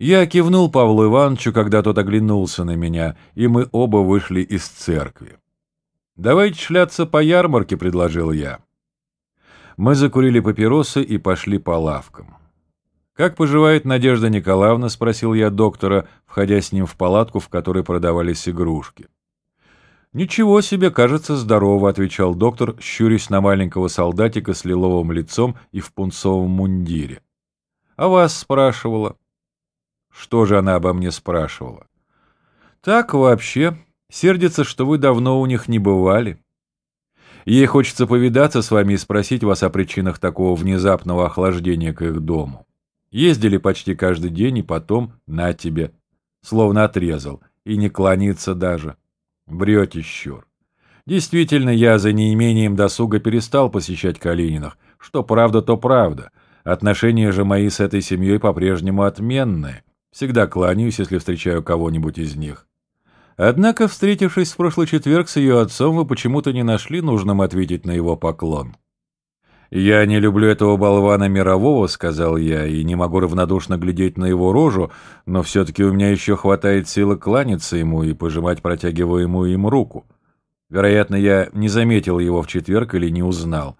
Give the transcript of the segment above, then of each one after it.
Я кивнул Павлу Ивановичу, когда тот оглянулся на меня, и мы оба вышли из церкви. «Давайте шляться по ярмарке», — предложил я. Мы закурили папиросы и пошли по лавкам. «Как поживает Надежда Николаевна?» — спросил я доктора, входя с ним в палатку, в которой продавались игрушки. «Ничего себе, кажется, здорово», — отвечал доктор, щурясь на маленького солдатика с лиловым лицом и в пунцовом мундире. «А вас спрашивала?» Что же она обо мне спрашивала? Так вообще. Сердится, что вы давно у них не бывали. Ей хочется повидаться с вами и спросить вас о причинах такого внезапного охлаждения к их дому. Ездили почти каждый день, и потом на тебе. Словно отрезал. И не кланяется даже. Брете, щур. Действительно, я за неимением досуга перестал посещать Калининах. Что правда, то правда. Отношения же мои с этой семьей по-прежнему отменные. Всегда кланяюсь, если встречаю кого-нибудь из них. Однако, встретившись в прошлый четверг с ее отцом, вы почему-то не нашли нужным ответить на его поклон. «Я не люблю этого болвана мирового», — сказал я, и не могу равнодушно глядеть на его рожу, но все-таки у меня еще хватает силы кланяться ему и пожимать протягиваемую им руку. Вероятно, я не заметил его в четверг или не узнал.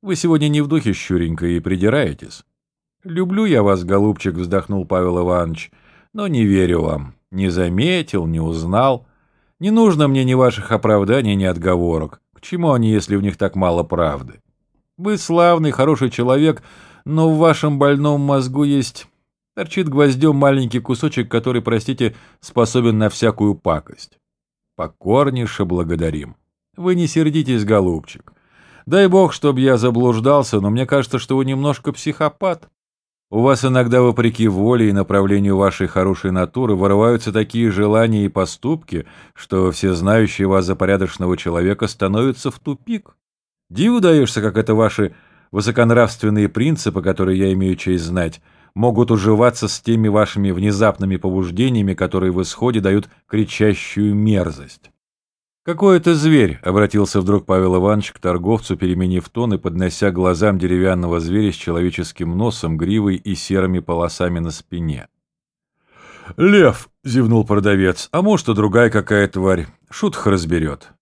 Вы сегодня не в духе, щуренько, и придираетесь. «Люблю я вас, голубчик», — вздохнул Павел Иванович, — «но не верю вам. Не заметил, не узнал. Не нужно мне ни ваших оправданий, ни отговорок. К чему они, если в них так мало правды? Вы славный, хороший человек, но в вашем больном мозгу есть... Торчит гвоздем маленький кусочек, который, простите, способен на всякую пакость. Покорнейше благодарим. Вы не сердитесь, голубчик. Дай бог, чтобы я заблуждался, но мне кажется, что вы немножко психопат. У вас иногда, вопреки воле и направлению вашей хорошей натуры, вырываются такие желания и поступки, что все знающие вас за порядочного человека становятся в тупик. Диву даешься, как это ваши высоконравственные принципы, которые я имею честь знать, могут уживаться с теми вашими внезапными побуждениями, которые в исходе дают кричащую мерзость. «Какой это зверь?» — обратился вдруг Павел Иванович к торговцу, переменив тон и поднося глазам деревянного зверя с человеческим носом, гривой и серыми полосами на спине. «Лев!» — зевнул продавец. «А может, и другая какая тварь. Шутх разберет.